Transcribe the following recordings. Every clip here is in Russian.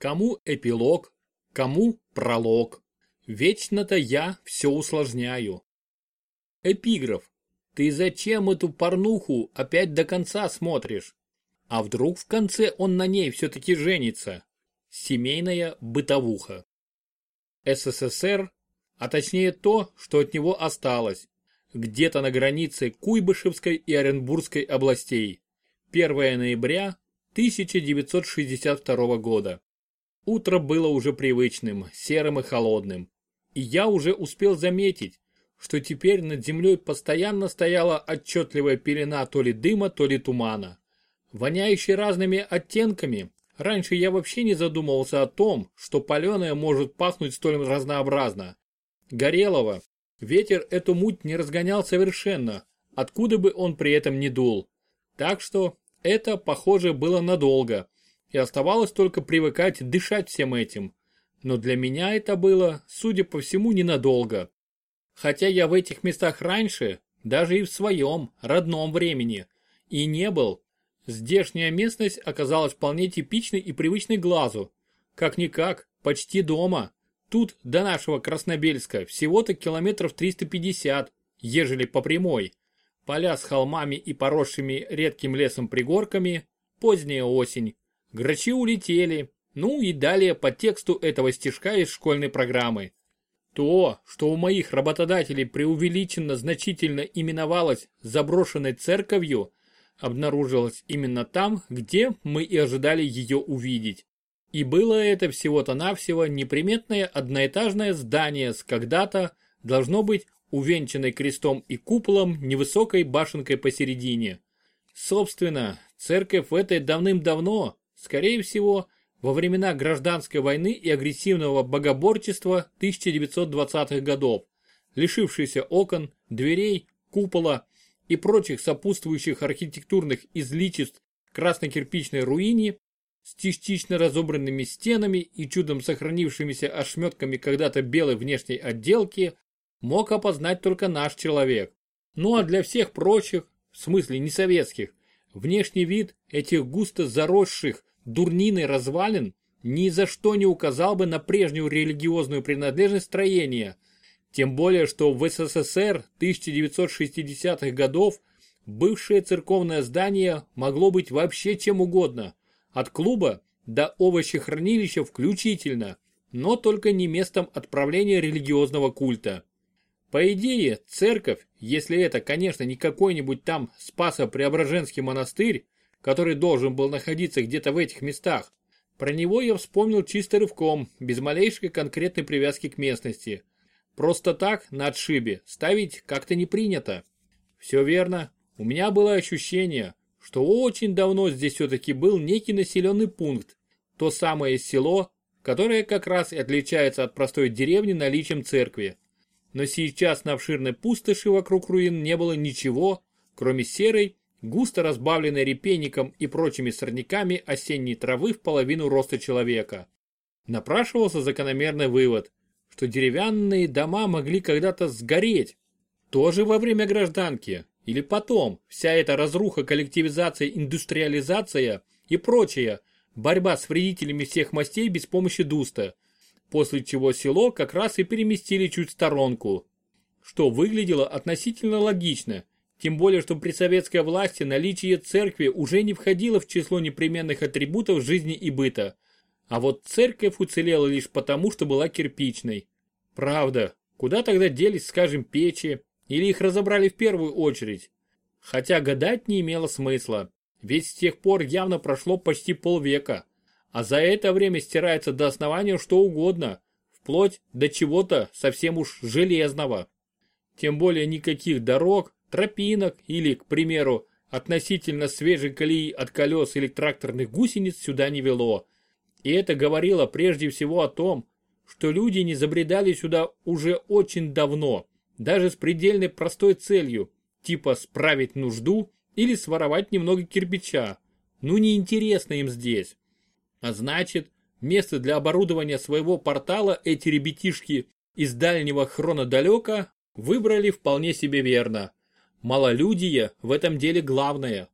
Кому эпилог, кому пролог. Вечно-то я все усложняю. Эпиграф. Ты зачем эту порнуху опять до конца смотришь? А вдруг в конце он на ней все-таки женится? Семейная бытовуха. СССР, а точнее то, что от него осталось, где-то на границе Куйбышевской и Оренбургской областей. 1 ноября 1962 года. Утро было уже привычным, серым и холодным. И я уже успел заметить, что теперь над землей постоянно стояла отчетливая пелена то ли дыма, то ли тумана. Воняющий разными оттенками, раньше я вообще не задумывался о том, что паленое может пахнуть столь разнообразно. Горелого, ветер эту муть не разгонял совершенно, откуда бы он при этом не дул. Так что это, похоже, было надолго, и оставалось только привыкать дышать всем этим. Но для меня это было, судя по всему, ненадолго. Хотя я в этих местах раньше, даже и в своем, родном времени, и не был, Здешняя местность оказалась вполне типичной и привычной глазу. Как-никак, почти дома. Тут до нашего Краснобельска всего-то километров 350, ежели по прямой. Поля с холмами и поросшими редким лесом пригорками, поздняя осень. Грачи улетели, ну и далее по тексту этого стишка из школьной программы. То, что у моих работодателей преувеличенно значительно именовалось заброшенной церковью, обнаружилась именно там, где мы и ожидали ее увидеть. И было это всего-то навсего неприметное одноэтажное здание с когда-то, должно быть, увенчанной крестом и куполом невысокой башенкой посередине. Собственно, церковь в этой давным-давно, скорее всего, во времена гражданской войны и агрессивного богоборчества 1920-х годов, лишившейся окон, дверей, купола и прочих сопутствующих архитектурных изличеств красно-кирпичной руине с частично разобранными стенами и чудом сохранившимися ошметками когда-то белой внешней отделки, мог опознать только наш человек. Ну а для всех прочих, в смысле не советских, внешний вид этих густо заросших дурниной развалин ни за что не указал бы на прежнюю религиозную принадлежность строения – тем более, что в СССР 1960-х годов бывшее церковное здание могло быть вообще чем угодно, от клуба до овощехранилища включительно, но только не местом отправления религиозного культа. По идее, церковь, если это, конечно, не какой-нибудь там Спасо-Преображенский монастырь, который должен был находиться где-то в этих местах, про него я вспомнил чисто рывком, без малейшей конкретной привязки к местности. Просто так, на отшибе, ставить как-то не принято. Все верно. У меня было ощущение, что очень давно здесь все-таки был некий населенный пункт. То самое село, которое как раз и отличается от простой деревни наличием церкви. Но сейчас на обширной пустоши вокруг руин не было ничего, кроме серой, густо разбавленной репейником и прочими сорняками осенней травы в половину роста человека. Напрашивался закономерный вывод что деревянные дома могли когда-то сгореть. Тоже во время гражданки. Или потом. Вся эта разруха, коллективизация, индустриализация и прочее. Борьба с вредителями всех мастей без помощи дуста. После чего село как раз и переместили чуть в сторонку. Что выглядело относительно логично. Тем более, что при советской власти наличие церкви уже не входило в число непременных атрибутов жизни и быта. А вот церковь уцелела лишь потому, что была кирпичной. Правда, куда тогда делись, скажем, печи? Или их разобрали в первую очередь? Хотя гадать не имело смысла, ведь с тех пор явно прошло почти полвека. А за это время стирается до основания что угодно, вплоть до чего-то совсем уж железного. Тем более никаких дорог, тропинок или, к примеру, относительно свежей колеи от колес или тракторных гусениц сюда не вело. И это говорило прежде всего о том, что люди не забредали сюда уже очень давно, даже с предельно простой целью, типа справить нужду или своровать немного кирпича. Ну неинтересно им здесь. А значит, место для оборудования своего портала эти ребятишки из дальнего хронодалека выбрали вполне себе верно. Малолюдие в этом деле главное.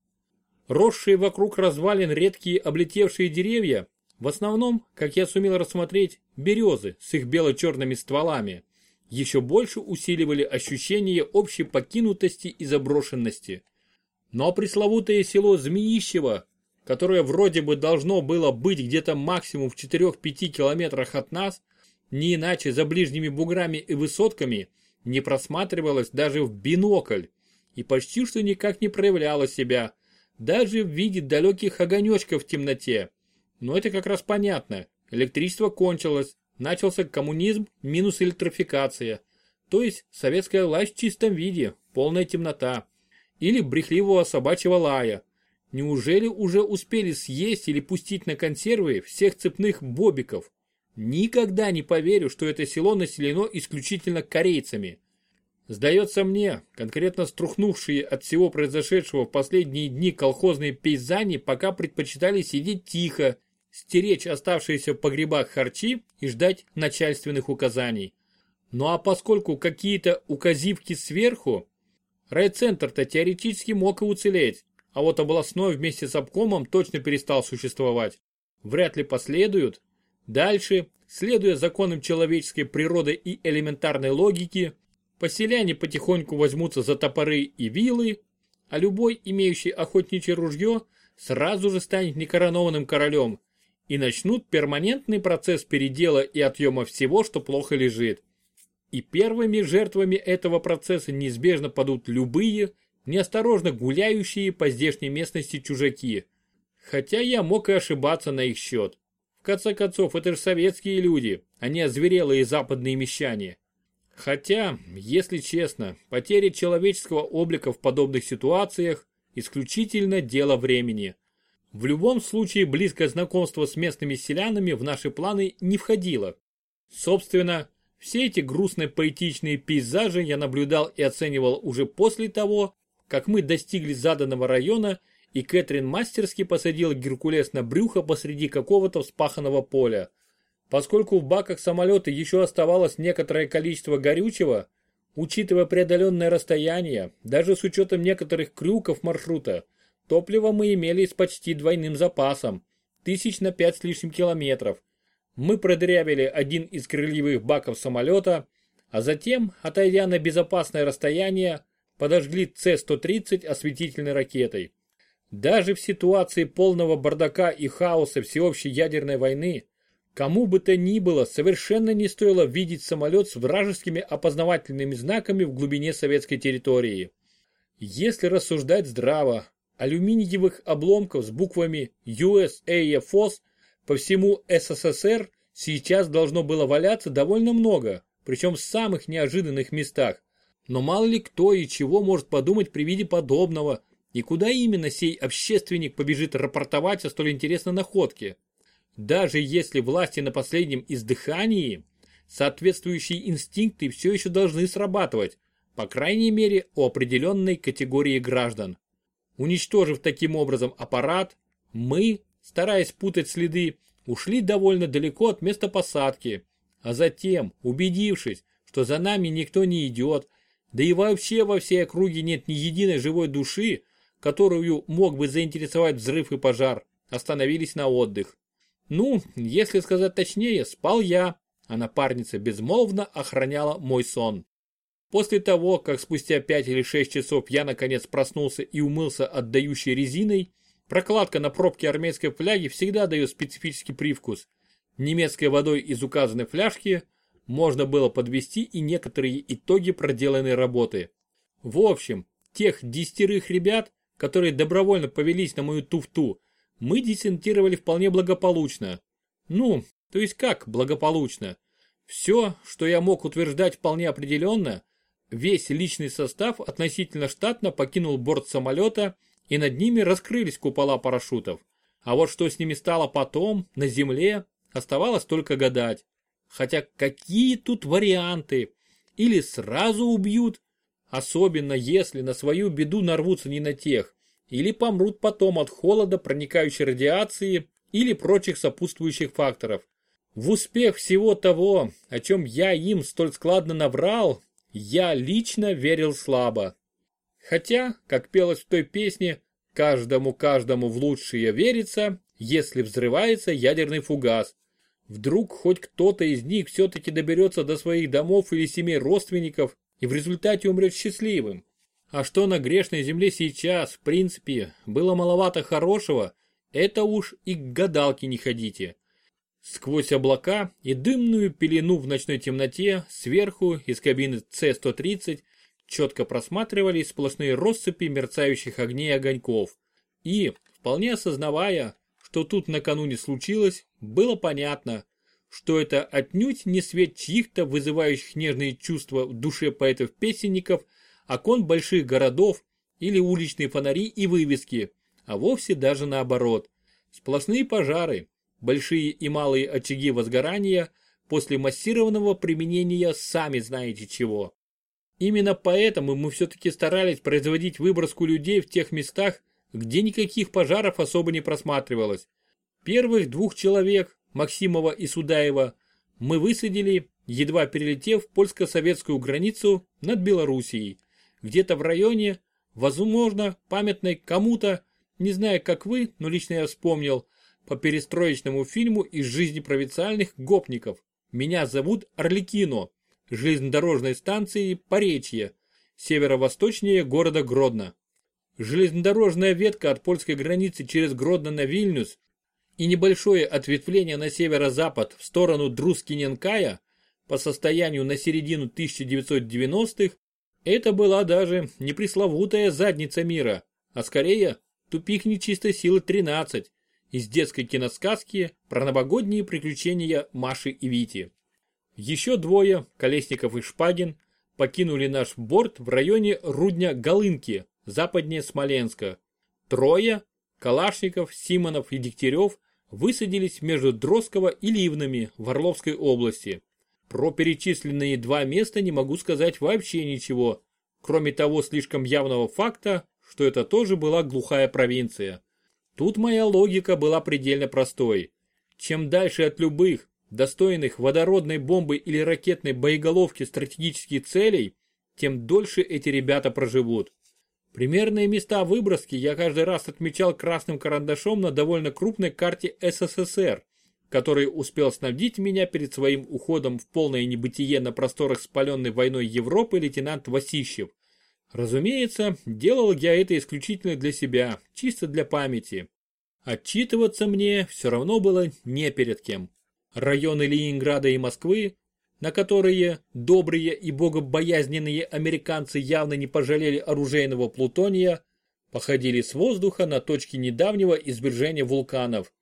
Росшие вокруг развалин редкие облетевшие деревья В основном, как я сумел рассмотреть, березы с их бело-черными стволами еще больше усиливали ощущение общей покинутости и заброшенности. Но пресловутое село Змеищево, которое вроде бы должно было быть где-то максимум в 4-5 километрах от нас, не иначе за ближними буграми и высотками, не просматривалось даже в бинокль и почти что никак не проявляло себя, даже в виде далеких огонечков в темноте. Но это как раз понятно, электричество кончилось, начался коммунизм минус электрификация, то есть советская власть в чистом виде, полная темнота. Или брехливого собачьего лая. Неужели уже успели съесть или пустить на консервы всех цепных бобиков? Никогда не поверю, что это село населено исключительно корейцами. Сдается мне, конкретно струхнувшие от всего произошедшего в последние дни колхозные пейзани пока предпочитали сидеть тихо, стеречь оставшиеся в погребах харчи и ждать начальственных указаний. Ну а поскольку какие-то указивки сверху, райцентр-то теоретически мог и уцелеть, а вот областной вместе с обкомом точно перестал существовать. Вряд ли последуют. Дальше, следуя законам человеческой природы и элементарной логики, Поселяне потихоньку возьмутся за топоры и вилы, а любой, имеющий охотничье ружье, сразу же станет некоронованным королем и начнут перманентный процесс передела и отъема всего, что плохо лежит. И первыми жертвами этого процесса неизбежно падут любые, неосторожно гуляющие по здешней местности чужаки. Хотя я мог и ошибаться на их счет. В конце концов, это же советские люди, а не озверелые западные мещане. Хотя, если честно, потеря человеческого облика в подобных ситуациях исключительно дело времени. В любом случае близкое знакомство с местными селянами в наши планы не входило. Собственно, все эти грустные поэтичные пейзажи я наблюдал и оценивал уже после того, как мы достигли заданного района и Кэтрин мастерски посадила Геркулес на брюхо посреди какого-то вспаханного поля. Поскольку в баках самолета еще оставалось некоторое количество горючего, учитывая преодоленное расстояние, даже с учетом некоторых крюков маршрута, топливо мы имели с почти двойным запасом, тысяч на пять с лишним километров. Мы продырявили один из крыльевых баков самолета, а затем, отойдя на безопасное расстояние, подожгли С-130 осветительной ракетой. Даже в ситуации полного бардака и хаоса всеобщей ядерной войны Кому бы то ни было, совершенно не стоило видеть самолет с вражескими опознавательными знаками в глубине советской территории. Если рассуждать здраво, алюминиевых обломков с буквами USAFOS по всему СССР сейчас должно было валяться довольно много, причем в самых неожиданных местах. Но мало ли кто и чего может подумать при виде подобного, и куда именно сей общественник побежит рапортовать о столь интересной находке. Даже если власти на последнем издыхании, соответствующие инстинкты все еще должны срабатывать, по крайней мере у определенной категории граждан. Уничтожив таким образом аппарат, мы, стараясь путать следы, ушли довольно далеко от места посадки, а затем, убедившись, что за нами никто не идет, да и вообще во всей округе нет ни единой живой души, которую мог бы заинтересовать взрыв и пожар, остановились на отдых. Ну, если сказать точнее, спал я, а напарница безмолвно охраняла мой сон. После того, как спустя 5 или 6 часов я наконец проснулся и умылся отдающей резиной, прокладка на пробке армейской фляги всегда дает специфический привкус. Немецкой водой из указанной фляжки можно было подвести и некоторые итоги проделанной работы. В общем, тех десятерых ребят, которые добровольно повелись на мою туфту, мы десантировали вполне благополучно. Ну, то есть как благополучно? Все, что я мог утверждать вполне определенно, весь личный состав относительно штатно покинул борт самолета и над ними раскрылись купола парашютов. А вот что с ними стало потом, на земле, оставалось только гадать. Хотя какие тут варианты? Или сразу убьют, особенно если на свою беду нарвутся не на тех, или помрут потом от холода, проникающей радиации или прочих сопутствующих факторов. В успех всего того, о чем я им столь складно наврал, я лично верил слабо. Хотя, как пелось в той песне, каждому-каждому в лучшее верится, если взрывается ядерный фугас. Вдруг хоть кто-то из них все-таки доберется до своих домов или семей родственников и в результате умрет счастливым. А что на грешной земле сейчас, в принципе, было маловато хорошего, это уж и к гадалке не ходите. Сквозь облака и дымную пелену в ночной темноте сверху из кабины С-130 четко просматривались сплошные россыпи мерцающих огней огоньков. И, вполне осознавая, что тут накануне случилось, было понятно, что это отнюдь не свет чьих-то вызывающих нежные чувства в душе поэтов-песенников, окон больших городов или уличные фонари и вывески, а вовсе даже наоборот. Сплошные пожары, большие и малые очаги возгорания после массированного применения сами знаете чего. Именно поэтому мы все-таки старались производить выброску людей в тех местах, где никаких пожаров особо не просматривалось. Первых двух человек, Максимова и Судаева, мы высадили, едва перелетев польско-советскую границу над Белоруссией, где-то в районе, возможно, памятной кому-то, не знаю как вы, но лично я вспомнил, по перестроечному фильму из жизни провинциальных гопников. Меня зовут Орликино, железнодорожной станции Поречье, северо-восточнее города Гродно. Железнодорожная ветка от польской границы через Гродно на Вильнюс и небольшое ответвление на северо-запад в сторону Друскиненкая по состоянию на середину 1990-х это была даже не пресловутая задница мира, а скорее тупик нечистой силы 13, из детской киносказки про новогодние приключения Маши и Вити. Еще двое, Колесников и Шпагин, покинули наш борт в районе Рудня-Голынки, западнее Смоленска. Трое, Калашников, Симонов и Дегтярев, высадились между Дросково и Ливнами в Орловской области. Про перечисленные два места не могу сказать вообще ничего, кроме того слишком явного факта, что это тоже была глухая провинция. Тут моя логика была предельно простой. Чем дальше от любых, достойных водородной бомбы или ракетной боеголовки стратегических целей, тем дольше эти ребята проживут. Примерные места выброски я каждый раз отмечал красным карандашом на довольно крупной карте СССР, который успел снабдить меня перед своим уходом в полное небытие на просторах спаленной войной Европы лейтенант Васищев – Разумеется, делал я это исключительно для себя, чисто для памяти. Отчитываться мне все равно было не перед кем. Районы Ленинграда и Москвы, на которые добрые и богобоязненные американцы явно не пожалели оружейного плутония, походили с воздуха на точки недавнего извержения вулканов.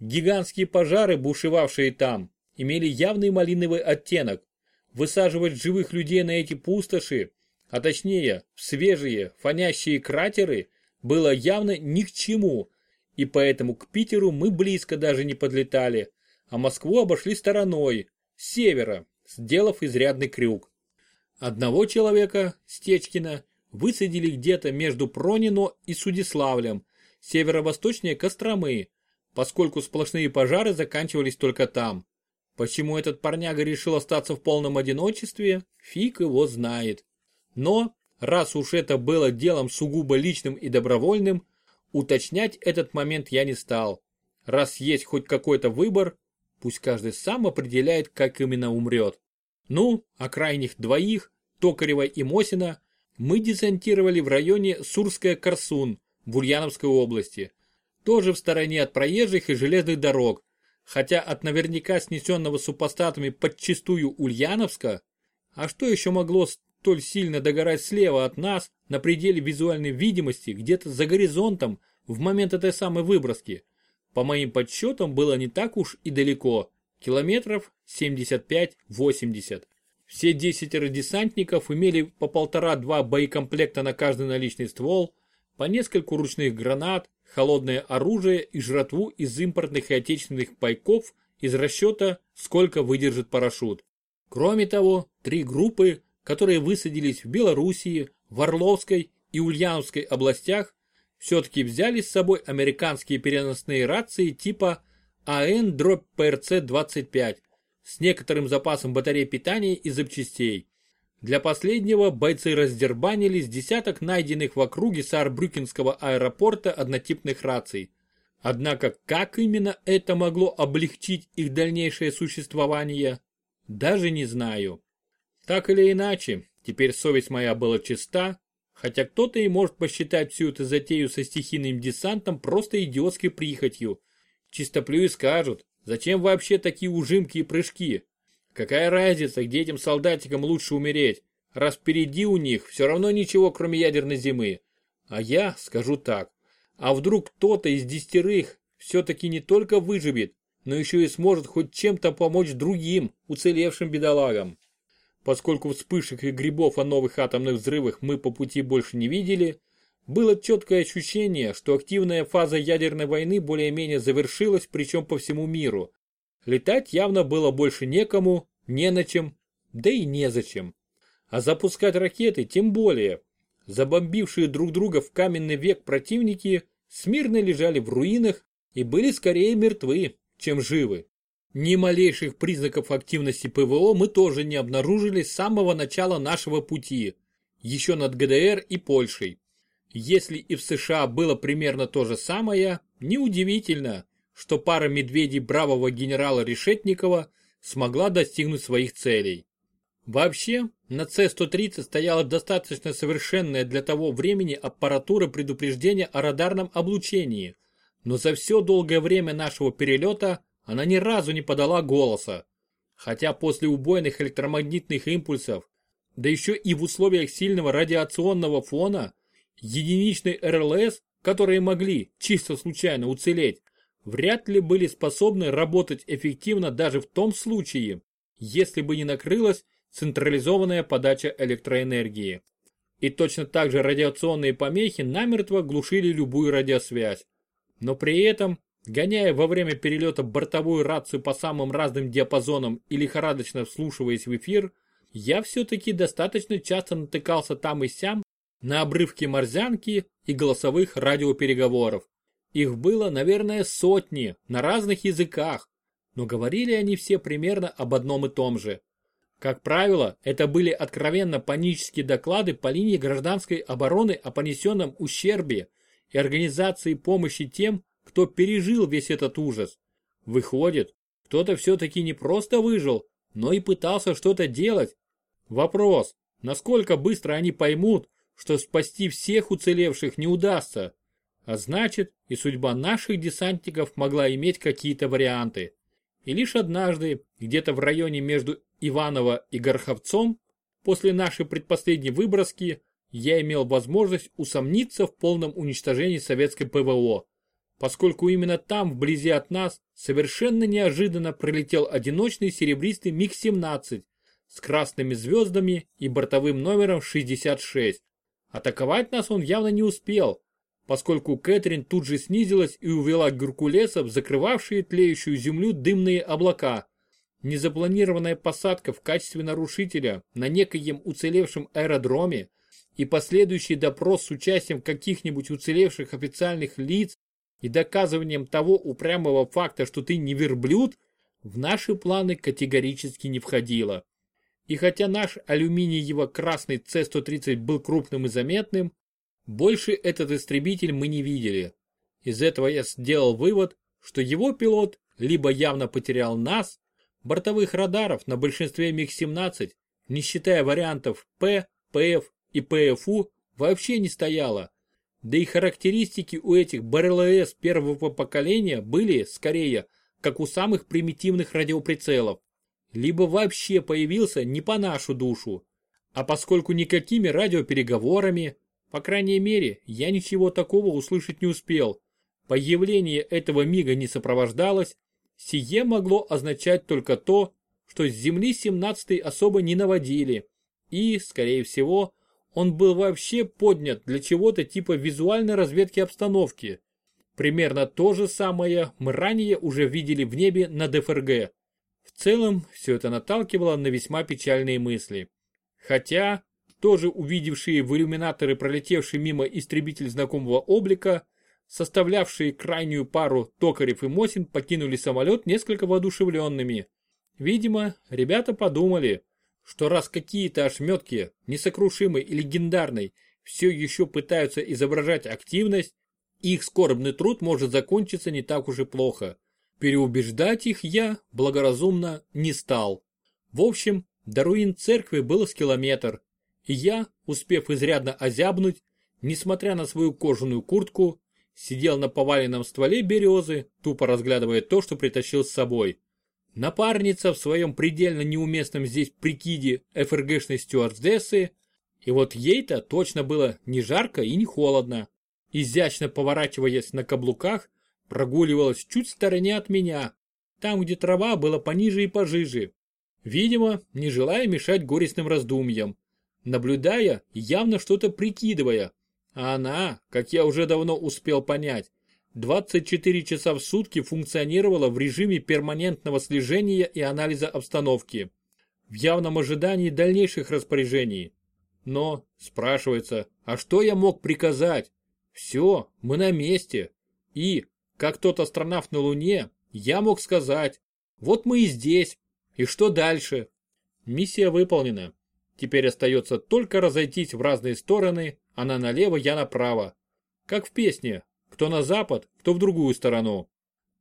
Гигантские пожары, бушевавшие там, имели явный малиновый оттенок. Высаживать живых людей на эти пустоши а точнее в свежие, фонящие кратеры, было явно ни к чему, и поэтому к Питеру мы близко даже не подлетали, а Москву обошли стороной, с севера, сделав изрядный крюк. Одного человека, Стечкина, высадили где-то между Пронино и Судиславлем, северо-восточнее Костромы, поскольку сплошные пожары заканчивались только там. Почему этот парняга решил остаться в полном одиночестве, фиг его знает. Но, раз уж это было делом сугубо личным и добровольным, уточнять этот момент я не стал. Раз есть хоть какой-то выбор, пусть каждый сам определяет, как именно умрет. Ну, а крайних двоих, Токарева и Мосина, мы десантировали в районе Сурская-Корсун в Ульяновской области. Тоже в стороне от проезжих и железных дорог, хотя от наверняка снесенного супостатами подчистую Ульяновска, а что еще могло столь сильно догорать слева от нас, на пределе визуальной видимости, где-то за горизонтом, в момент этой самой выброски. По моим подсчетам было не так уж и далеко, километров 75-80. Все десятеро десантников имели по полтора-два боекомплекта на каждый наличный ствол, по нескольку ручных гранат, холодное оружие и жратву из импортных и отечественных пайков из расчета, сколько выдержит парашют. Кроме того, три группы которые высадились в Белоруссии, в Орловской и Ульяновской областях, все-таки взяли с собой американские переносные рации типа АН-ПРЦ-25 с некоторым запасом батарей питания и запчастей. Для последнего бойцы раздербанили с десяток найденных в округе Саарбрюкенского аэропорта однотипных раций. Однако как именно это могло облегчить их дальнейшее существование, даже не знаю. Так или иначе, теперь совесть моя была чиста, хотя кто-то и может посчитать всю эту затею со стихийным десантом просто идиотской прихотью. Чистоплю скажут, зачем вообще такие ужимки и прыжки? Какая разница, где этим солдатикам лучше умереть, раз впереди у них все равно ничего, кроме ядерной зимы. А я скажу так, а вдруг кто-то из десятерых все-таки не только выживет, но еще и сможет хоть чем-то помочь другим, уцелевшим бедолагам. Поскольку вспышек и грибов о новых атомных взрывах мы по пути больше не видели, было четкое ощущение, что активная фаза ядерной войны более-менее завершилась, причем по всему миру. Летать явно было больше некому, не на чем, да и незачем. А запускать ракеты тем более. Забомбившие друг друга в каменный век противники смирно лежали в руинах и были скорее мертвы, чем живы. Ни малейших признаков активности ПВО мы тоже не обнаружили с самого начала нашего пути, еще над ГДР и Польшей. Если и в США было примерно то же самое, неудивительно, что пара медведей бравого генерала Решетникова смогла достигнуть своих целей. Вообще, на С-130 стояла достаточно совершенная для того времени аппаратура предупреждения о радарном облучении, но за все долгое время нашего перелета она ни разу не подала голоса. Хотя после убойных электромагнитных импульсов, да еще и в условиях сильного радиационного фона, единичные РЛС, которые могли чисто случайно уцелеть, вряд ли были способны работать эффективно даже в том случае, если бы не накрылась централизованная подача электроэнергии. И точно так же радиационные помехи намертво глушили любую радиосвязь. Но при этом, гоняя во время перелета бортовую рацию по самым разным диапазонам и лихорадочно вслушиваясь в эфир, я все-таки достаточно часто натыкался там и сям на обрывки морзянки и голосовых радиопереговоров. Их было, наверное, сотни на разных языках, но говорили они все примерно об одном и том же. Как правило, это были откровенно панические доклады по линии гражданской обороны о понесенном ущербе и организации помощи тем, кто пережил весь этот ужас. Выходит, кто-то все-таки не просто выжил, но и пытался что-то делать. Вопрос, насколько быстро они поймут, что спасти всех уцелевших не удастся. А значит, и судьба наших десантников могла иметь какие-то варианты. И лишь однажды, где-то в районе между Иваново и Горховцом, после нашей предпоследней выброски, я имел возможность усомниться в полном уничтожении советской ПВО, поскольку именно там, вблизи от нас, совершенно неожиданно пролетел одиночный серебристый МиГ-17 с красными звездами и бортовым номером 66. Атаковать нас он явно не успел, поскольку Кэтрин тут же снизилась и увела геркулесов, закрывавшие тлеющую землю дымные облака. Незапланированная посадка в качестве нарушителя на некоем уцелевшем аэродроме и последующий допрос с участием каких-нибудь уцелевших официальных лиц и доказыванием того упрямого факта, что ты не верблюд, в наши планы категорически не входило. И хотя наш алюминиево-красный С-130 был крупным и заметным, больше этот истребитель мы не видели. Из этого я сделал вывод, что его пилот либо явно потерял нас, бортовых радаров на большинстве МиГ-17, не считая вариантов П, ПФ и ПФУ, вообще не стояло. Да и характеристики у этих БРЛС первого поколения были, скорее, как у самых примитивных радиоприцелов. Либо вообще появился не по нашу душу. А поскольку никакими радиопереговорами, по крайней мере, я ничего такого услышать не успел. Появление этого мига не сопровождалось. Сие могло означать только то, что с Земли 17-й особо не наводили. И, скорее всего, он был вообще поднят для чего-то типа визуальной разведки обстановки. Примерно то же самое мы ранее уже видели в небе на ДФРГ. В целом, все это наталкивало на весьма печальные мысли. Хотя, тоже увидевшие в иллюминаторы пролетевший мимо истребитель знакомого облика, составлявшие крайнюю пару Токарев и Мосин покинули самолет несколько воодушевленными. Видимо, ребята подумали, что раз какие-то ошметки, несокрушимой и легендарной, все еще пытаются изображать активность, их скорбный труд может закончиться не так уж и плохо. Переубеждать их я, благоразумно, не стал. В общем, до руин церкви было с километр, и я, успев изрядно озябнуть, несмотря на свою кожаную куртку, сидел на поваленном стволе березы, тупо разглядывая то, что притащил с собой. Напарница в своем предельно неуместном здесь прикиде ФРГшной стюардессы, и вот ей-то точно было не жарко и не холодно. Изящно поворачиваясь на каблуках, прогуливалась чуть в стороне от меня, там, где трава была пониже и пожиже. Видимо, не желая мешать горестным раздумьям, наблюдая, явно что-то прикидывая. А она, как я уже давно успел понять, 24 часа в сутки функционировала в режиме перманентного слежения и анализа обстановки, в явном ожидании дальнейших распоряжений. Но, спрашивается, а что я мог приказать? Все, мы на месте. И, как тот астронавт на Луне, я мог сказать, вот мы и здесь, и что дальше? Миссия выполнена. Теперь остается только разойтись в разные стороны, она налево, я направо. Как в песне, кто на запад, кто в другую сторону.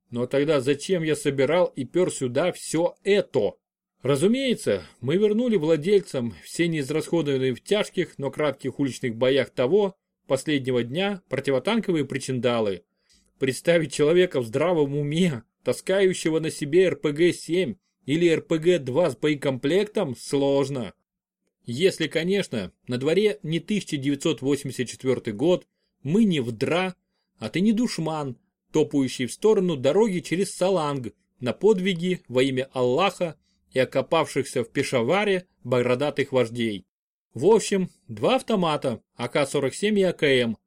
Но тогда зачем я собирал и пер сюда все это? Разумеется, мы вернули владельцам все неизрасходованные в тяжких, но кратких уличных боях того, последнего дня, противотанковые причиндалы. Представить человека в здравом уме, таскающего на себе РПГ-7 или РПГ-2 с боекомплектом, сложно. Если, конечно, на дворе не 1984 год, мы не в ДРА, а ты не душман, топающий в сторону дороги через Саланг на подвиги во имя Аллаха и окопавшихся в Пешаваре бородатых вождей. В общем, два автомата АК-47 и АКМ,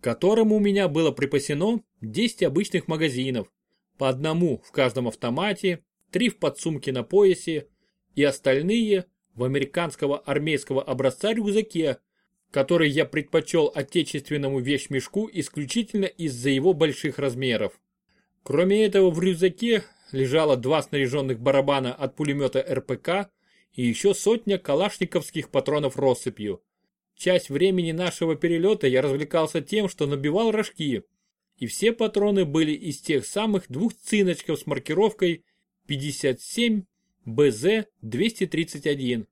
которым у меня было припасено 10 обычных магазинов, по одному в каждом автомате, три в подсумке на поясе и остальные в американского армейского образца рюкзаке, который я предпочел отечественному вещмешку исключительно из-за его больших размеров. Кроме этого в рюкзаке лежало два снаряженных барабана от пулемета РПК и еще сотня калашниковских патронов россыпью. Часть времени нашего перелета я развлекался тем, что набивал рожки, и все патроны были из тех самых двух циночков с маркировкой 57 БЗ-231.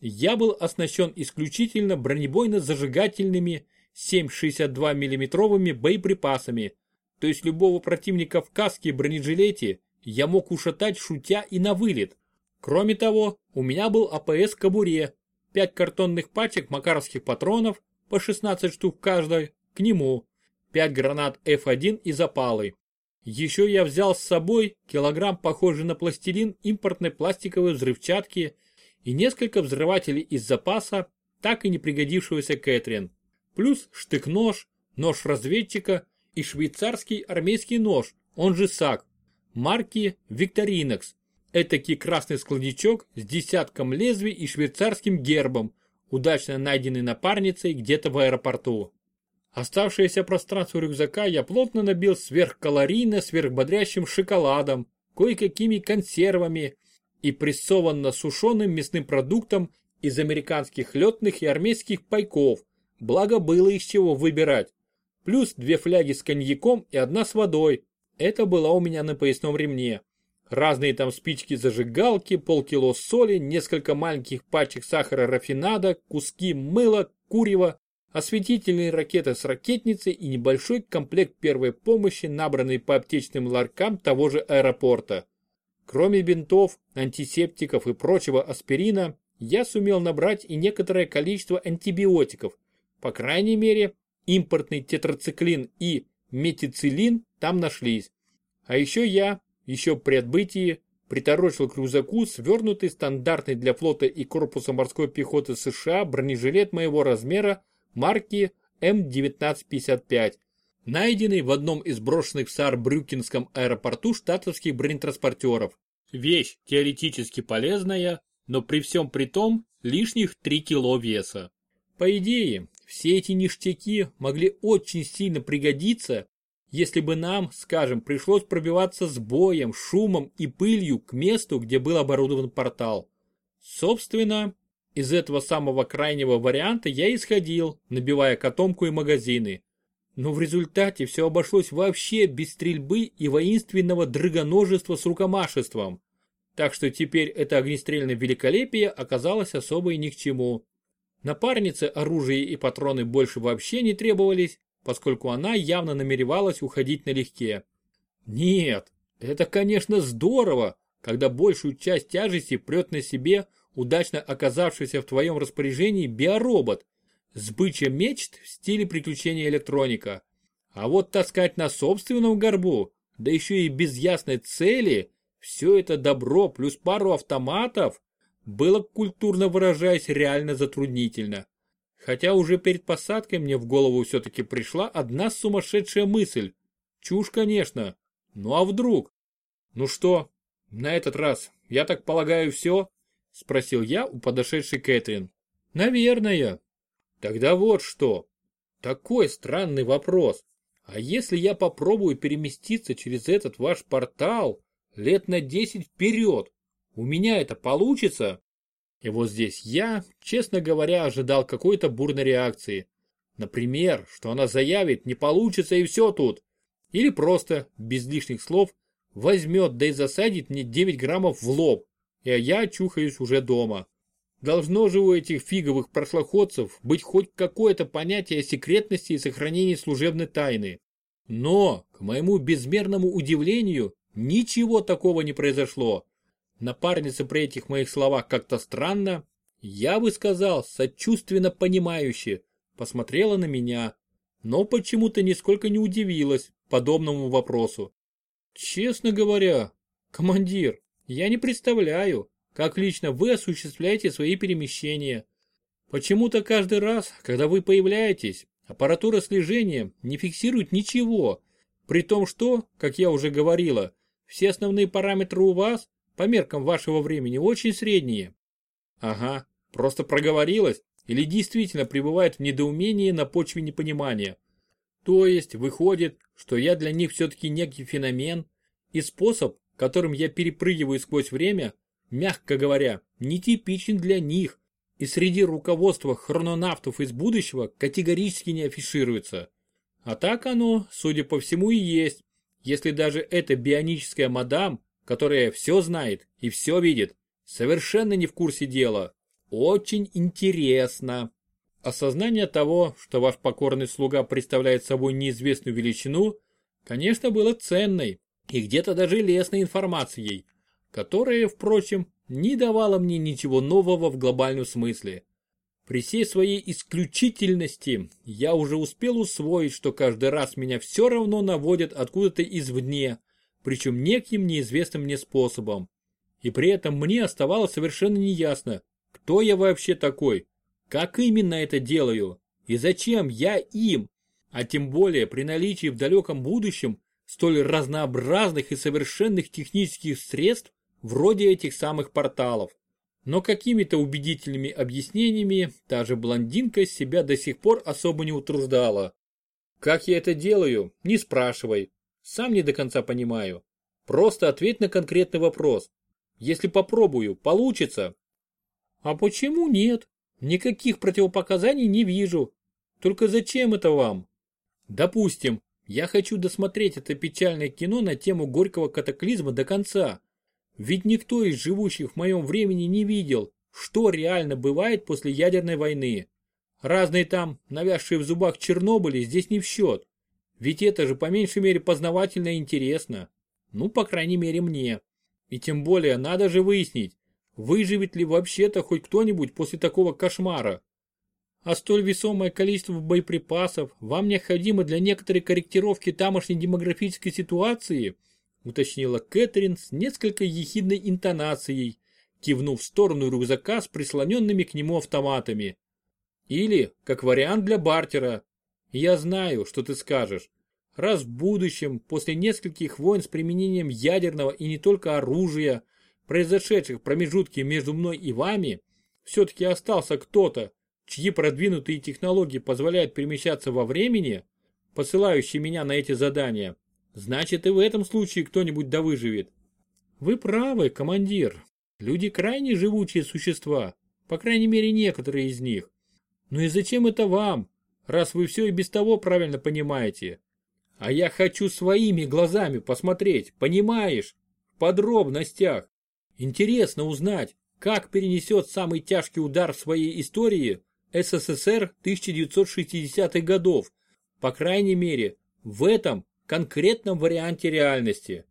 Я был оснащен исключительно бронебойно-зажигательными 7,62 миллиметровыми боеприпасами, то есть любого противника в каске и бронежилете я мог ушатать шутя и на вылет. Кроме того, у меня был АПС кобуре, 5 картонных пачек макаровских патронов, по 16 штук каждой, к нему, 5 гранат F1 и запалы. Еще я взял с собой килограмм похожий на пластилин импортной пластиковой взрывчатки и несколько взрывателей из запаса, так и не пригодившегося Кэтрин. Плюс штык-нож, нож разведчика и швейцарский армейский нож, он же САК, марки Victorinox. Этакий красный складничок с десятком лезвий и швейцарским гербом, удачно найденный напарницей где-то в аэропорту. Оставшееся пространство рюкзака я плотно набил сверхкалорийно сверхбодрящим шоколадом, кое-какими консервами и прессованно сушеным мясным продуктом из американских летных и армейских пайков, благо было из чего выбирать. Плюс две фляги с коньяком и одна с водой. Это было у меня на поясном ремне. Разные там спички-зажигалки, полкило соли, несколько маленьких пачек сахара рафинада, куски мыла, курева, осветительные ракеты с ракетницей и небольшой комплект первой помощи, набранный по аптечным ларькам того же аэропорта. Кроме бинтов, антисептиков и прочего аспирина, я сумел набрать и некоторое количество антибиотиков. По крайней мере, импортный тетрациклин и метицилин там нашлись. А еще я, еще при отбытии, приторочил к рюкзаку свернутый стандартный для флота и корпуса морской пехоты США бронежилет моего размера марки М1955, найденный в одном из брошенных в Саарбрюкенском аэропорту штатовских бронетранспортеров. Вещь теоретически полезная, но при всем при том лишних 3 кило веса. По идее, все эти ништяки могли очень сильно пригодиться, если бы нам, скажем, пришлось пробиваться с боем, шумом и пылью к месту, где был оборудован портал. Собственно, из этого самого крайнего варианта я исходил, набивая котомку и магазины. но в результате все обошлось вообще без стрельбы и воинственного драгоножества с рукомашеством. Так что теперь это огнестрельное великолепие оказалось особо и ни к чему. Напарнице оружие и патроны больше вообще не требовались, поскольку она явно намеревалась уходить налегке. Нет, это конечно здорово, когда большую часть тяжести прет на себе удачно оказавшийся в твоем распоряжении биоробот, сбыча мечт в стиле приключения электроника. А вот таскать на собственном горбу, да еще и без ясной цели, все это добро плюс пару автоматов, было, культурно выражаясь, реально затруднительно. Хотя уже перед посадкой мне в голову все-таки пришла одна сумасшедшая мысль. Чушь, конечно. Ну а вдруг? Ну что, на этот раз, я так полагаю, все? Спросил я у подошедшей Кэтрин. Наверное. Тогда вот что. Такой странный вопрос. А если я попробую переместиться через этот ваш портал лет на 10 вперед, у меня это получится? И вот здесь я, честно говоря, ожидал какой-то бурной реакции. Например, что она заявит «не получится и все тут». Или просто, без лишних слов, возьмет да и засадит мне 9 граммов в лоб, и я чухаюсь уже дома. Должно же у этих фиговых прошлоходцев быть хоть какое-то понятие о секретности и сохранении служебной тайны. Но, к моему безмерному удивлению, ничего такого не произошло. Напарница при этих моих словах как-то странно, я бы сказал, сочувственно понимающе, посмотрела на меня, но почему-то нисколько не удивилась подобному вопросу. Честно говоря, командир, я не представляю, как лично вы осуществляете свои перемещения. Почему-то каждый раз, когда вы появляетесь, аппаратура слежения не фиксирует ничего, при том что, как я уже говорила, все основные параметры у вас, по меркам вашего времени, очень средние. Ага, просто проговорилась или действительно пребывает в недоумении на почве непонимания. То есть, выходит, что я для них все-таки некий феномен и способ, которым я перепрыгиваю сквозь время, мягко говоря, нетипичен для них и среди руководства хрононавтов из будущего категорически не афишируется. А так оно, судя по всему, и есть, если даже эта бионическая мадам, которая все знает и все видит, совершенно не в курсе дела. Очень интересно. Осознание того, что ваш покорный слуга представляет собой неизвестную величину, конечно, было ценной и где-то даже лестной информацией, которая, впрочем, не давала мне ничего нового в глобальном смысле. При всей своей исключительности я уже успел усвоить, что каждый раз меня все равно наводят откуда-то извне, причем неким неизвестным мне способом. И при этом мне оставалось совершенно неясно, кто я вообще такой, как именно это делаю и зачем я им, а тем более при наличии в далеком будущем столь разнообразных и совершенных технических средств, вроде этих самых порталов. Но какими-то убедительными объяснениями та же блондинка себя до сих пор особо не утруждала. Как я это делаю, не спрашивай. Сам не до конца понимаю. Просто ответь на конкретный вопрос. Если попробую, получится? А почему нет? Никаких противопоказаний не вижу. Только зачем это вам? Допустим, я хочу досмотреть это печальное кино на тему горького катаклизма до конца. Ведь никто из живущих в моем времени не видел, что реально бывает после ядерной войны. Разные там, навязшие в зубах Чернобыли, здесь не в счет. Ведь это же по меньшей мере познавательно и интересно. Ну, по крайней мере мне. И тем более надо же выяснить, выживет ли вообще-то хоть кто-нибудь после такого кошмара а столь весомое количество боеприпасов вам необходимо для некоторой корректировки тамошней демографической ситуации, уточнила Кэтрин с несколько ехидной интонацией, кивнув в сторону рюкзака с прислоненными к нему автоматами. Или, как вариант для бартера. Я знаю, что ты скажешь. Раз в будущем, после нескольких войн с применением ядерного и не только оружия, произошедших в промежутке между мной и вами, все-таки остался кто-то, чьи продвинутые технологии позволяют перемещаться во времени, посылающие меня на эти задания, значит и в этом случае кто-нибудь да выживет. Вы правы, командир. Люди крайне живучие существа, по крайней мере некоторые из них. Но и зачем это вам? раз вы все и без того правильно понимаете. А я хочу своими глазами посмотреть, понимаешь? В подробностях. Интересно узнать, как перенесет самый тяжкий удар в своей истории СССР 1960-х годов, по крайней мере, в этом конкретном варианте реальности.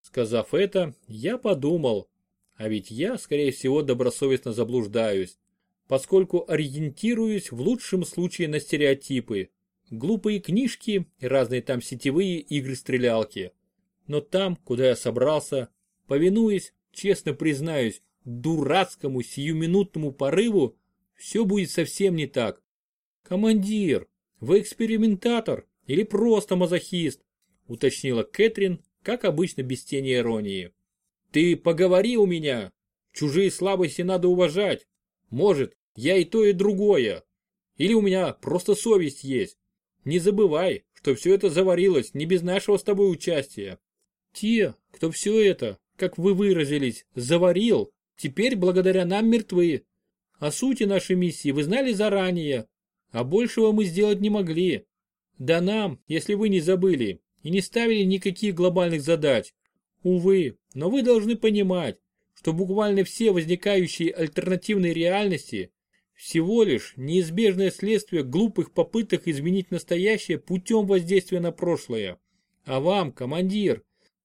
Сказав это, я подумал, а ведь я, скорее всего, добросовестно заблуждаюсь, поскольку ориентируюсь в лучшем случае на стереотипы, глупые книжки и разные там сетевые игры-стрелялки. Но там, куда я собрался, повинуясь, честно признаюсь, дурацкому сиюминутному порыву, все будет совсем не так. Командир, вы экспериментатор или просто мазохист? Уточнила Кэтрин, как обычно без тени иронии. Ты поговори у меня. Чужие слабости надо уважать. Может, я и то, и другое. Или у меня просто совесть есть. Не забывай, что все это заварилось не без нашего с тобой участия. Те, кто все это, как вы выразились, заварил, теперь благодаря нам мертвы. О сути нашей миссии вы знали заранее, а большего мы сделать не могли. Да нам, если вы не забыли, и не ставили никаких глобальных задач. Увы, но вы должны понимать, что буквально все возникающие альтернативные реальности всего лишь неизбежное следствие глупых попыток изменить настоящее путем воздействия на прошлое. А вам, командир,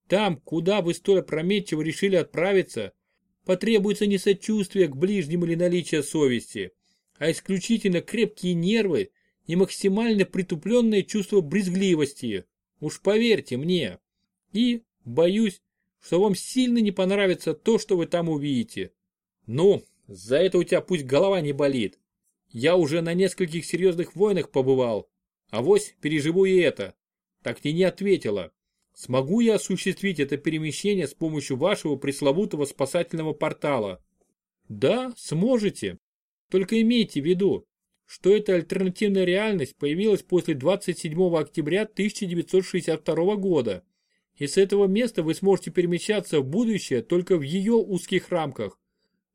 там, куда вы столь опрометчиво решили отправиться, потребуется не сочувствие к ближним или наличие совести, а исключительно крепкие нервы и максимально притупленное чувство брезгливости. Уж поверьте мне. И, боюсь, что вам сильно не понравится то, что вы там увидите. Ну, за это у тебя пусть голова не болит. Я уже на нескольких серьезных войнах побывал. а Авось переживу и это. Так ты не ответила. Смогу я осуществить это перемещение с помощью вашего пресловутого спасательного портала? Да, сможете. Только имейте в виду, что эта альтернативная реальность появилась после 27 октября 1962 года. И с этого места вы сможете перемещаться в будущее только в ее узких рамках.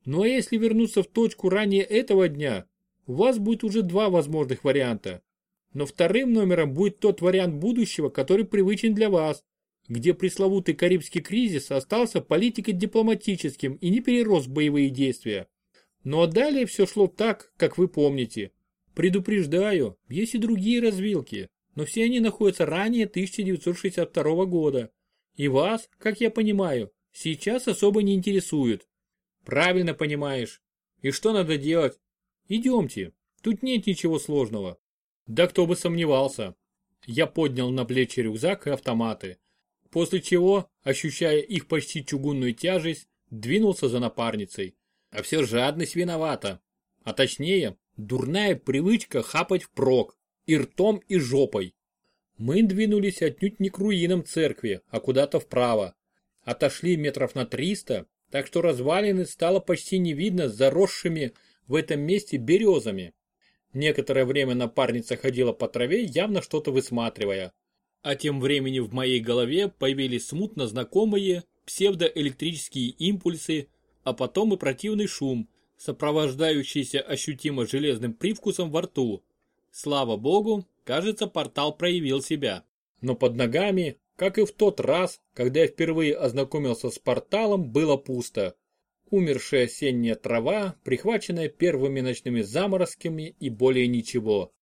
Ну а если вернуться в точку ранее этого дня, у вас будет уже два возможных варианта. Но вторым номером будет тот вариант будущего, который привычен для вас где пресловутый Карибский кризис остался политико-дипломатическим и не перерос в боевые действия. Ну а далее все шло так, как вы помните. Предупреждаю, есть и другие развилки, но все они находятся ранее 1962 года. И вас, как я понимаю, сейчас особо не интересуют. Правильно понимаешь. И что надо делать? Идемте, тут нет ничего сложного. Да кто бы сомневался. Я поднял на плечи рюкзак и автоматы после чего, ощущая их почти чугунную тяжесть, двинулся за напарницей. А все жадность виновата. А точнее, дурная привычка хапать впрок, и ртом, и жопой. Мы двинулись отнюдь не к руинам церкви, а куда-то вправо. Отошли метров на триста, так что развалины стало почти не видно с заросшими в этом месте березами. Некоторое время напарница ходила по траве, явно что-то высматривая. А тем временем в моей голове появились смутно знакомые псевдоэлектрические импульсы, а потом и противный шум, сопровождающийся ощутимо железным привкусом во рту. Слава богу, кажется, портал проявил себя. Но под ногами, как и в тот раз, когда я впервые ознакомился с порталом, было пусто. Умершая осенняя трава, прихваченная первыми ночными заморозками и более ничего.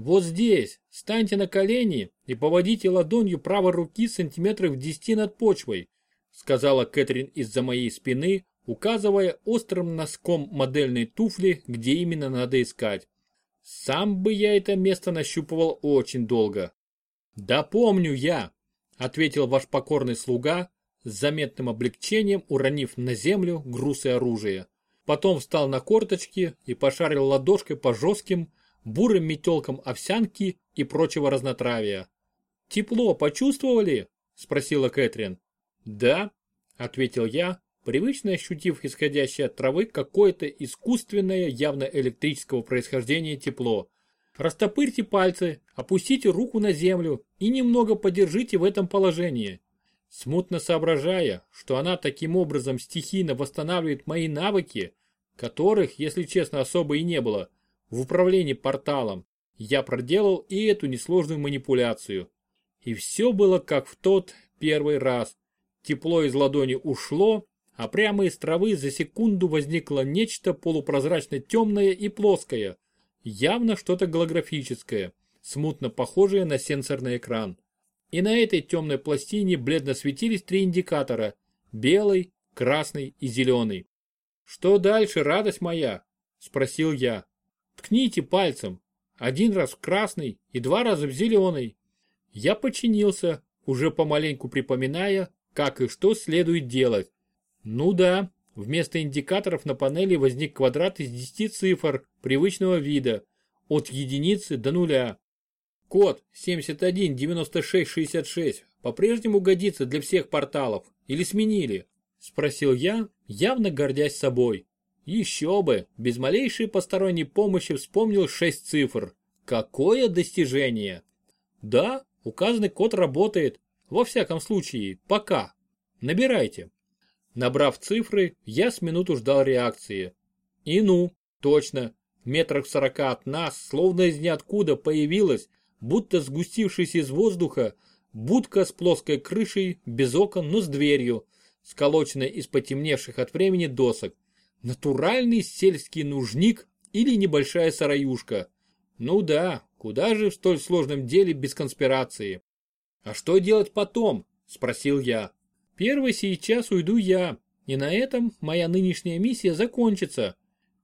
Вот здесь, станьте на колени и поводите ладонью правой руки сантиметров 10 над почвой, сказала Кэтрин из-за моей спины, указывая острым носком модельной туфли, где именно надо искать. Сам бы я это место нащупывал очень долго. Да помню я, ответил ваш покорный слуга, с заметным облегчением уронив на землю груз и оружие. Потом встал на корточки и пошарил ладошкой по жестким, бурым метелкам овсянки и прочего разнотравия. «Тепло почувствовали?» – спросила Кэтрин. «Да», – ответил я, привычно ощутив исходящее от травы какое-то искусственное, явно электрического происхождения тепло. Растопырьте пальцы, опустите руку на землю и немного подержите в этом положении. Смутно соображая, что она таким образом стихийно восстанавливает мои навыки, которых, если честно, особо и не было, в управлении порталом, я проделал и эту несложную манипуляцию. И все было как в тот первый раз. Тепло из ладони ушло, а прямо из травы за секунду возникло нечто полупрозрачно темное и плоское, явно что-то голографическое, смутно похожее на сенсорный экран. И на этой темной пластине бледно светились три индикатора – белый, красный и зеленый. «Что дальше, радость моя?» – спросил я. «Ткните пальцем. Один раз в красный и два раза в зеленый». Я подчинился, уже помаленьку припоминая, как и что следует делать. Ну да, вместо индикаторов на панели возник квадрат из 10 цифр привычного вида, от единицы до нуля. Код 719666 по-прежнему годится для всех порталов или сменили? Спросил я, явно гордясь собой. Еще бы, без малейшей посторонней помощи вспомнил 6 цифр. Какое достижение! Да, указанный код работает, во всяком случае, пока. Набирайте. Набрав цифры, я с минуту ждал реакции. И ну, точно, метрах в сорока от нас, словно из ниоткуда появилась, будто сгустившись из воздуха, будка с плоской крышей, без окон, но с дверью, сколоченная из потемневших от времени досок. Натуральный сельский нужник или небольшая сараюшка. Ну да, куда же в столь сложном деле без конспирации? А что делать потом? Спросил я. Первый сейчас уйду я, и на этом моя нынешняя миссия закончится.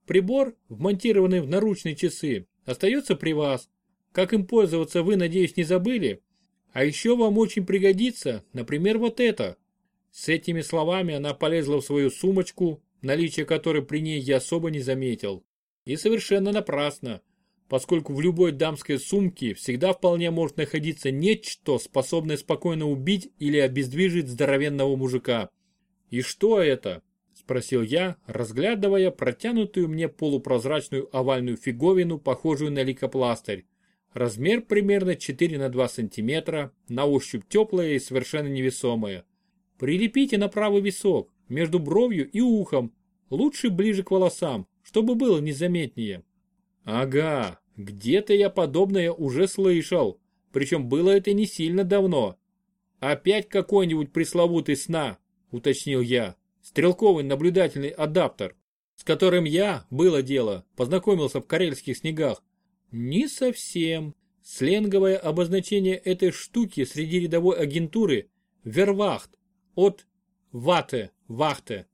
Прибор, вмонтированный в наручные часы, остается при вас. Как им пользоваться вы, надеюсь, не забыли? А еще вам очень пригодится, например, вот это. С этими словами она полезла в свою сумочку, наличие которой при ней я особо не заметил. И совершенно напрасно поскольку в любой дамской сумке всегда вполне может находиться нечто, способное спокойно убить или обездвижить здоровенного мужика. «И что это?» – спросил я, разглядывая протянутую мне полупрозрачную овальную фиговину, похожую на лейкопластырь. Размер примерно 4 на 2 сантиметра, на ощупь теплая и совершенно невесомая. Прилепите на правый висок, между бровью и ухом, лучше ближе к волосам, чтобы было незаметнее. Ага, где-то я подобное уже слышал, причем было это не сильно давно. Опять какой-нибудь пресловутый сна, уточнил я, стрелковый наблюдательный адаптер, с которым я, было дело, познакомился в карельских снегах. Не совсем. Сленговое обозначение этой штуки среди рядовой агентуры – вервахт, от вате, вахте.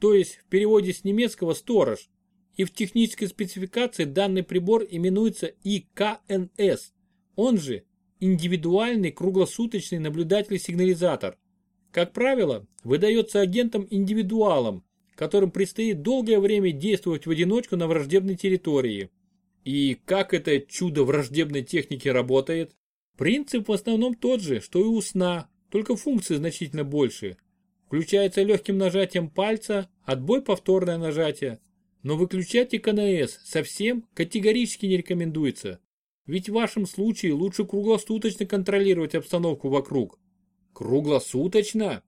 То есть в переводе с немецкого сторож, и в технической спецификации данный прибор именуется ИКНС, он же индивидуальный круглосуточный наблюдатель-сигнализатор. Как правило, выдается агентам-индивидуалам, которым предстоит долгое время действовать в одиночку на враждебной территории. И как это чудо враждебной техники работает? Принцип в основном тот же, что и у сна, только функции значительно больше. Включается легким нажатием пальца, отбой повторное нажатие, но выключать ИКНС совсем категорически не рекомендуется. Ведь в вашем случае лучше круглосуточно контролировать обстановку вокруг. Круглосуточно?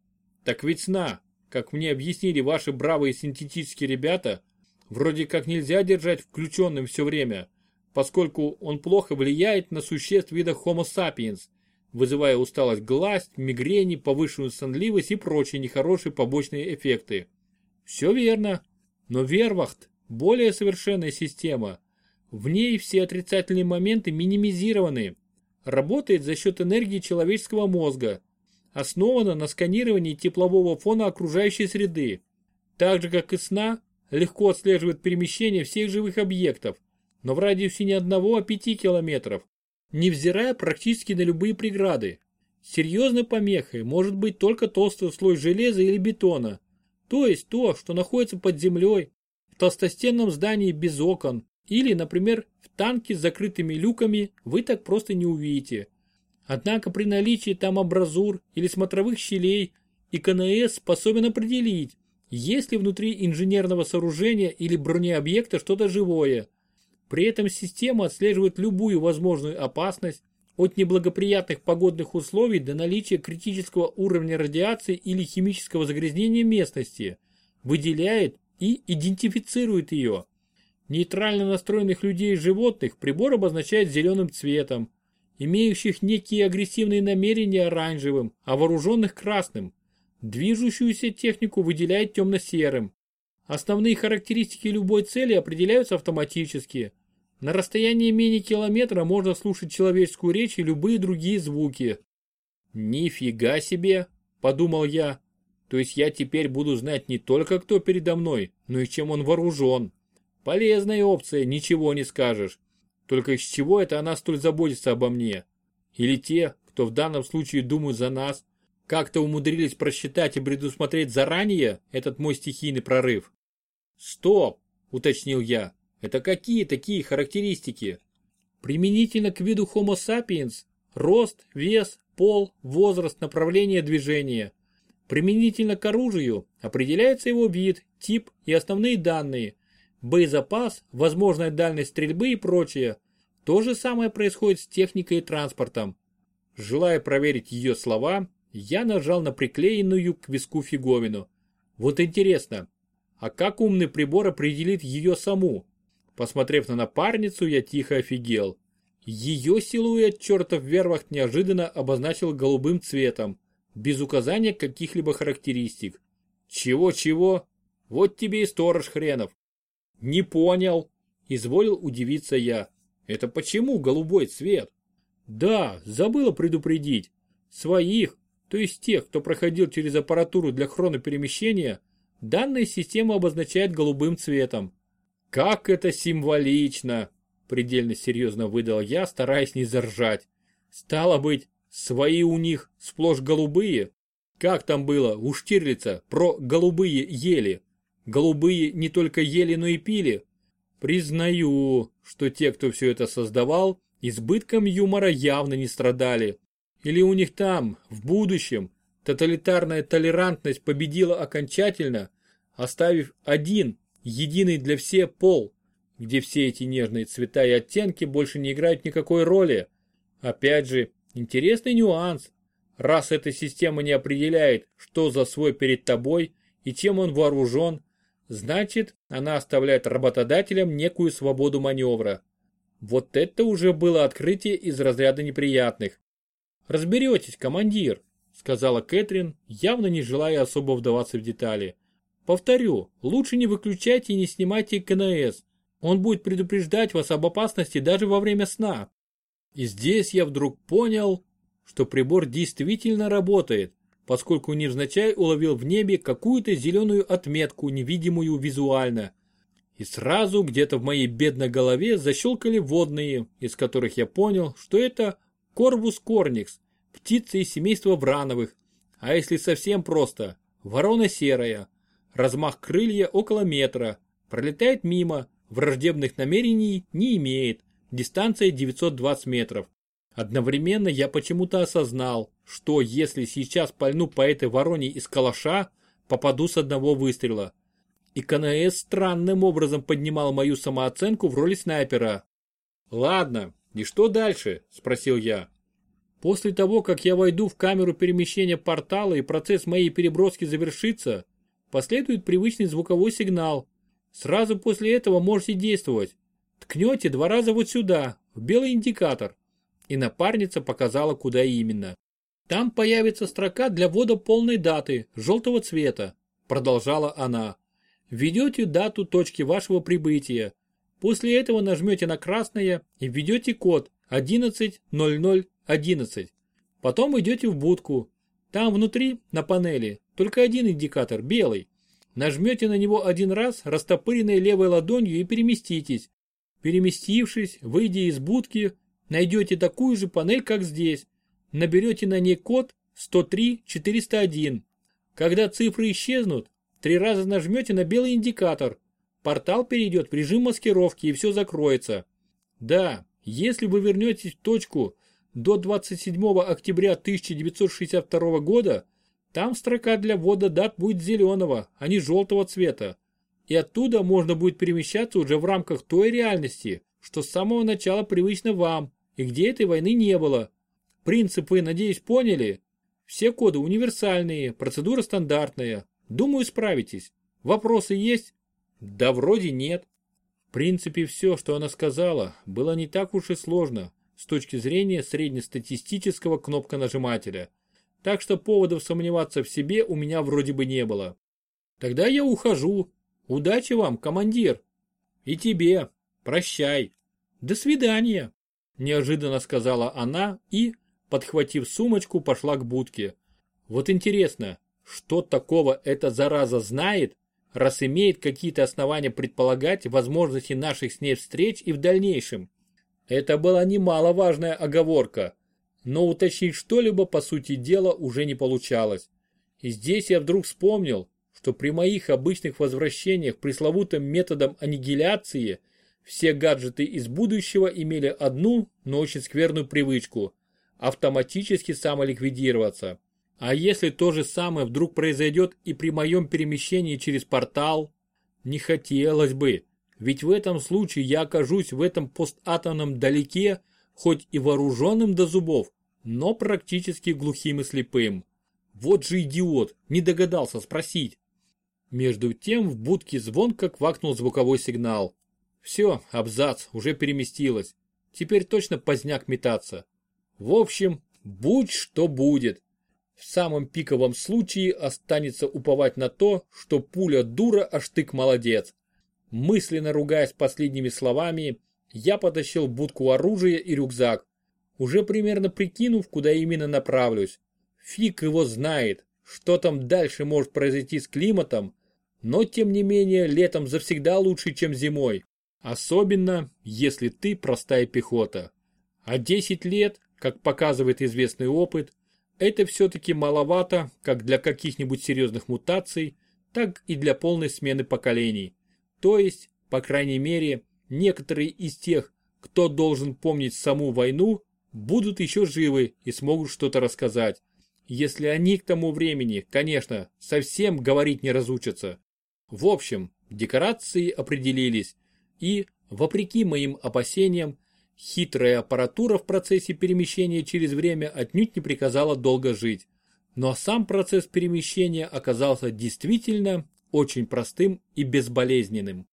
Так ведь сна, как мне объяснили ваши бравые синтетические ребята, вроде как нельзя держать включенным все время, поскольку он плохо влияет на существ вида Homo sapiens, вызывая усталость глаз, мигрени, повышенную сонливость и прочие нехорошие побочные эффекты. Все верно, но Вервахт – более совершенная система. В ней все отрицательные моменты минимизированы. Работает за счет энергии человеческого мозга. Основана на сканировании теплового фона окружающей среды. Так же, как и сна, легко отслеживает перемещение всех живых объектов, но в радиусе не одного, а пяти километров, невзирая практически на любые преграды. Серьезной помехой может быть только толстый слой железа или бетона, то есть то, что находится под землей, в толстостенном здании без окон, или, например, в танке с закрытыми люками вы так просто не увидите. Однако при наличии там абразур или смотровых щелей ИКНС способен определить, есть ли внутри инженерного сооружения или бронеобъекта что-то живое. При этом система отслеживает любую возможную опасность, от неблагоприятных погодных условий до наличия критического уровня радиации или химического загрязнения местности, выделяет и идентифицирует ее. Нейтрально настроенных людей и животных прибор обозначает зеленым цветом, имеющих некие агрессивные намерения оранжевым, а вооруженных красным. Движущуюся технику выделяет темно-серым. Основные характеристики любой цели определяются автоматически. На расстоянии менее километра можно слушать человеческую речь и любые другие звуки. «Нифига себе!» – подумал я. «То есть я теперь буду знать не только кто передо мной, но и чем он вооружен. Полезная опция, ничего не скажешь. Только из чего это она столь заботится обо мне? Или те, кто в данном случае думают за нас, как-то умудрились просчитать и предусмотреть заранее этот мой стихийный прорыв? Стоп, уточнил я. Это какие такие характеристики? Применительно к виду Homo sapiens, рост, вес, пол, возраст, направление движения. Применительно к оружию определяется его вид, тип и основные данные, боезапас, возможная дальность стрельбы и прочее. То же самое происходит с техникой и транспортом. Желая проверить ее слова, я нажал на приклеенную к виску фиговину. Вот интересно, а как умный прибор определит ее саму? Посмотрев на напарницу, я тихо офигел. Ее силуэт чертов вервахт неожиданно обозначил голубым цветом, без указания каких-либо характеристик. Чего-чего? Вот тебе и сторож хренов. Не понял. Изволил удивиться я. Это почему голубой цвет? Да, забыла предупредить. Своих, то есть тех, кто проходил через аппаратуру для хроноперемещения, данная система обозначает голубым цветом. Как это символично! Предельно серьезно выдал я, стараясь не заржать. Стало быть, свои у них сплошь голубые? Как там было у Штирлица про голубые ели? Голубые не только ели, но и пили. Признаю, что те, кто все это создавал, избытком юмора явно не страдали. Или у них там, в будущем, тоталитарная толерантность победила окончательно, оставив один, единый для всех пол, где все эти нежные цвета и оттенки больше не играют никакой роли. Опять же, интересный нюанс. Раз эта система не определяет, что за свой перед тобой и чем он вооружен, Значит, она оставляет работодателям некую свободу маневра. Вот это уже было открытие из разряда неприятных. «Разберетесь, командир», — сказала Кэтрин, явно не желая особо вдаваться в детали. «Повторю, лучше не выключайте и не снимайте КНС. Он будет предупреждать вас об опасности даже во время сна». И здесь я вдруг понял, что прибор действительно работает поскольку невзначай уловил в небе какую-то зеленую отметку, невидимую визуально. И сразу где-то в моей бедной голове защелкали водные, из которых я понял, что это Корвус корникс, птица из семейства Врановых, а если совсем просто, ворона серая. Размах крылья около метра, пролетает мимо, враждебных намерений не имеет, дистанция 920 метров. Одновременно я почему-то осознал, что если сейчас пальну по этой вороне из калаша, попаду с одного выстрела. И КНС странным образом поднимал мою самооценку в роли снайпера. «Ладно, и что дальше?» – спросил я. «После того, как я войду в камеру перемещения портала и процесс моей переброски завершится, последует привычный звуковой сигнал. Сразу после этого можете действовать. Ткнете два раза вот сюда, в белый индикатор и напарница показала куда именно. Там появится строка для ввода полной даты, желтого цвета, продолжала она. Введете дату точки вашего прибытия. После этого нажмете на красное и введете код 110011. Потом идете в будку. Там внутри, на панели, только один индикатор, белый. Нажмете на него один раз, растопыренной левой ладонью и переместитесь. Переместившись, выйдя из будки, найдете такую же панель, как здесь. Наберете на ней код 103-401. Когда цифры исчезнут, три раза нажмете на белый индикатор. Портал перейдет в режим маскировки и все закроется. Да, если вы вернетесь в точку до 27 октября 1962 года, там строка для ввода дат будет зеленого, а не желтого цвета. И оттуда можно будет перемещаться уже в рамках той реальности, что с самого начала привычно вам, и где этой войны не было. Принцип вы, надеюсь, поняли? Все коды универсальные, процедура стандартная. Думаю, справитесь. Вопросы есть? Да вроде нет. В принципе, все, что она сказала, было не так уж и сложно с точки зрения среднестатистического кнопконажимателя. Так что поводов сомневаться в себе у меня вроде бы не было. Тогда я ухожу. Удачи вам, командир. И тебе. Прощай. До свидания. Неожиданно сказала она и, подхватив сумочку, пошла к будке. Вот интересно, что такого эта зараза знает, раз имеет какие-то основания предполагать возможности наших с ней встреч и в дальнейшем. Это была немаловажная оговорка, но уточнить что-либо по сути дела уже не получалось. И здесь я вдруг вспомнил, что при моих обычных возвращениях пресловутым методом аннигиляции все гаджеты из будущего имели одну, но очень скверную привычку – автоматически самоликвидироваться. А если то же самое вдруг произойдет и при моем перемещении через портал? Не хотелось бы, ведь в этом случае я окажусь в этом постатомном далеке, хоть и вооруженным до зубов, но практически глухим и слепым. Вот же идиот, не догадался спросить. Между тем в будке звонко квакнул звуковой сигнал. Все, абзац, уже переместилось. Теперь точно поздняк метаться. В общем, будь что будет. В самом пиковом случае останется уповать на то, что пуля дура, а штык молодец. Мысленно ругаясь последними словами, я потащил будку оружия и рюкзак, уже примерно прикинув, куда именно направлюсь. Фиг его знает, что там дальше может произойти с климатом, но тем не менее летом завсегда лучше, чем зимой. Особенно, если ты простая пехота. А 10 лет, как показывает известный опыт, это все-таки маловато как для каких-нибудь серьезных мутаций, так и для полной смены поколений. То есть, по крайней мере, некоторые из тех, кто должен помнить саму войну, будут еще живы и смогут что-то рассказать. Если они к тому времени, конечно, совсем говорить не разучатся. В общем, декорации определились, и, вопреки моим опасениям, хитрая аппаратура в процессе перемещения через время отнюдь не приказала долго жить. Но сам процесс перемещения оказался действительно очень простым и безболезненным.